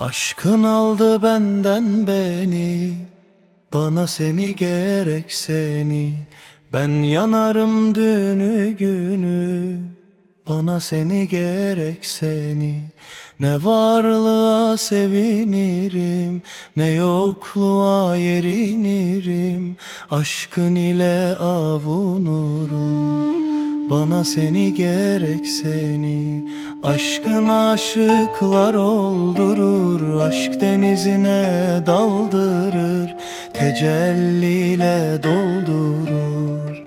Aşkın aldı benden beni Bana seni gerek seni. Ben yanarım dünü günü Bana seni gerek seni. Ne varlığa sevinirim Ne yokluğa yerinirim. Aşkın ile avunurum bana seni gerek seni. Aşkın aşıklar oldurur Aşk denizine daldırır Tecelliyle doldurur.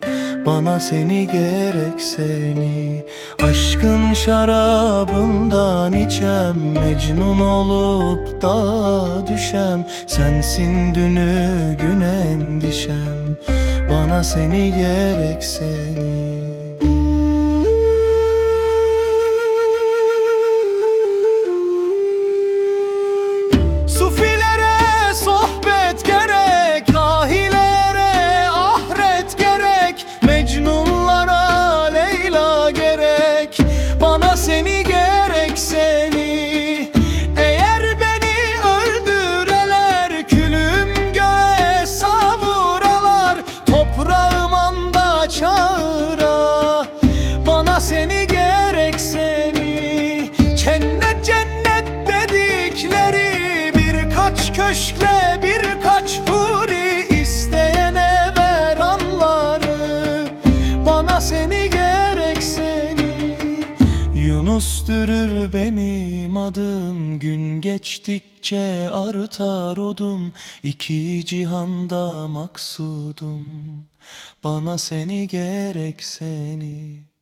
Bana seni gerek seni. Aşkın şarabından içem Mecnun olup da düşem Sensin dünü gün endişem. Bana seni gerek seni köşkle birkaç huri isteyene ver anları. Bana seni gerek seni. Yunus dürür benim adım. Gün geçtikçe artar odum. İki cihanda maksudum. Bana seni gerek seni